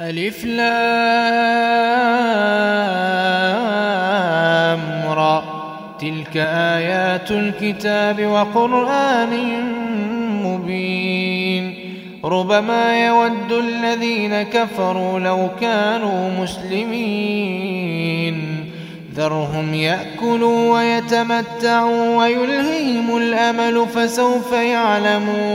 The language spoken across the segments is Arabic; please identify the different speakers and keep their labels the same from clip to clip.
Speaker 1: ألف لام را. تلك آيات الكتاب وقرآن مبين. ربما يود الذين كفروا لو كانوا مسلمين. ذرهم يأكلوا ويتمتعوا ويلهيهم الأمل فسوف يعلمون.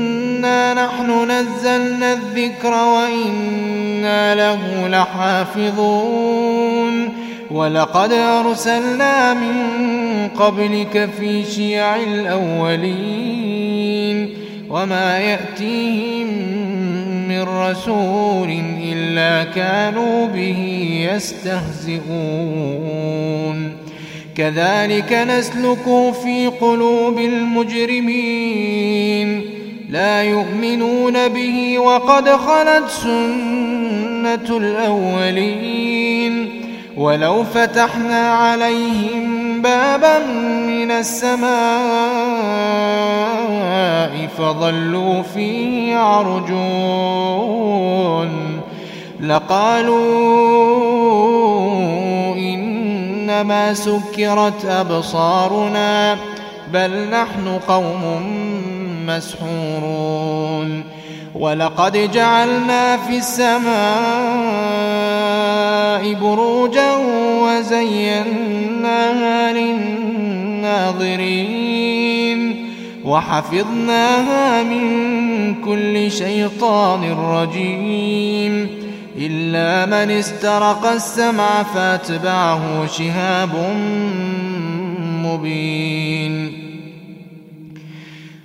Speaker 1: نحن نزلنا الذكر وإنا له لحافظون. ولقد أرسلنا من قبلك في شيع الأولين. وما يأتيهم من رسول إلا كانوا به يستهزئون. كذلك نسلك في قلوب المجرمين. لا يؤمنون به وقد خلت سنة الأولين ولو فتحنا عليهم بابا من السماء فظلوا فيه عرجون لقالوا إنما سكرت أبصارنا بل نحن قوم مسحورون. ولقد جعلنا في السماء بروجا وزيناها للناظرين. وحفظناها من كل شيطان رجيم. إلا من استرق السمع فأتبعه شهاب مبين.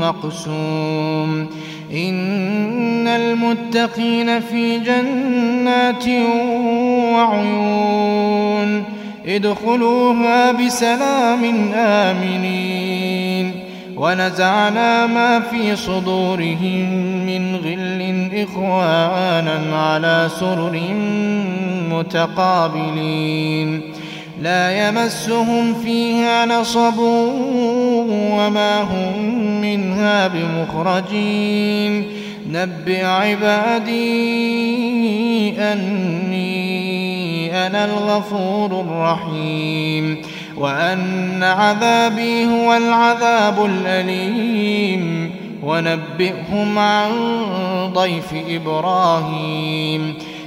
Speaker 1: مقسوم. إن المتقين في جنات وعيون. ادخلوها بسلام آمنين. ونزعنا ما في صدورهم من غل إخوانا على سرر متقابلين. لا يمسهم فيها نصب وما هم منها بمخرجين. نبئ عبادي أني أنا الغفور الرحيم. وأن عذابي هو العذاب الأليم. ونبئهم عن ضيف إبراهيم.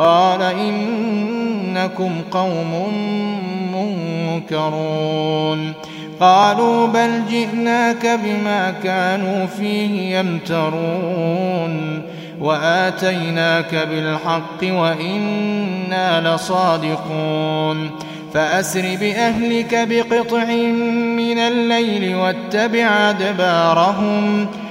Speaker 1: قال إنكم قوم منكرون. قالوا بل جئناك بما كانوا فيه يمترون. وآتيناك بالحق وإنا لصادقون. فأسر بأهلك بقطع من الليل واتبع أدبارهم.